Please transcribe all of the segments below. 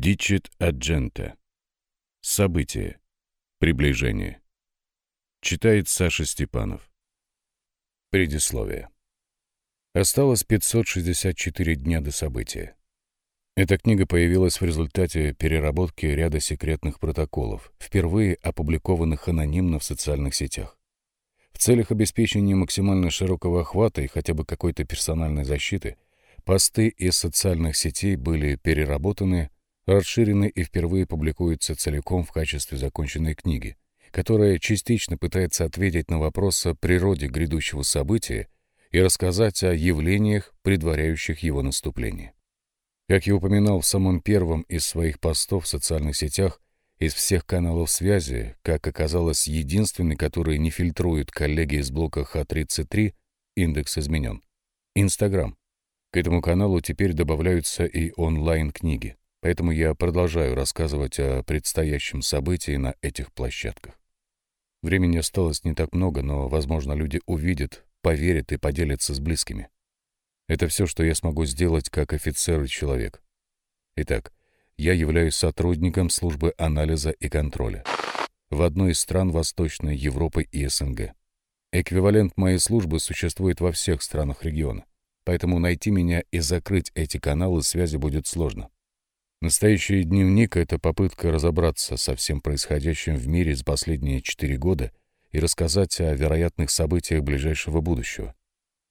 Дичит Аджента. Событие. Приближение. Читает Саша Степанов. Предисловие. Осталось 564 дня до события. Эта книга появилась в результате переработки ряда секретных протоколов, впервые опубликованных анонимно в социальных сетях. В целях обеспечения максимально широкого охвата и хотя бы какой-то персональной защиты, посты из социальных сетей были переработаны, расширены и впервые публикуются целиком в качестве законченной книги, которая частично пытается ответить на вопрос о природе грядущего события и рассказать о явлениях, предваряющих его наступление. Как я упоминал в самом первом из своих постов в социальных сетях, из всех каналов связи, как оказалось, единственный, который не фильтруют коллеги из блока Х-33, индекс изменен. Инстаграм. К этому каналу теперь добавляются и онлайн-книги. Поэтому я продолжаю рассказывать о предстоящем событии на этих площадках. Времени осталось не так много, но, возможно, люди увидят, поверят и поделятся с близкими. Это все, что я смогу сделать как офицер и человек. Итак, я являюсь сотрудником службы анализа и контроля в одной из стран Восточной Европы и СНГ. Эквивалент моей службы существует во всех странах региона, поэтому найти меня и закрыть эти каналы связи будет сложно. Настоящий дневник — это попытка разобраться со всем происходящим в мире за последние четыре года и рассказать о вероятных событиях ближайшего будущего.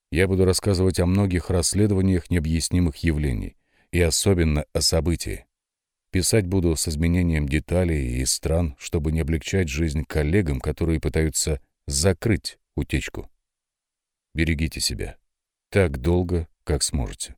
Я буду рассказывать о многих расследованиях необъяснимых явлений и особенно о событии. Писать буду с изменением деталей и стран, чтобы не облегчать жизнь коллегам, которые пытаются закрыть утечку. Берегите себя так долго, как сможете.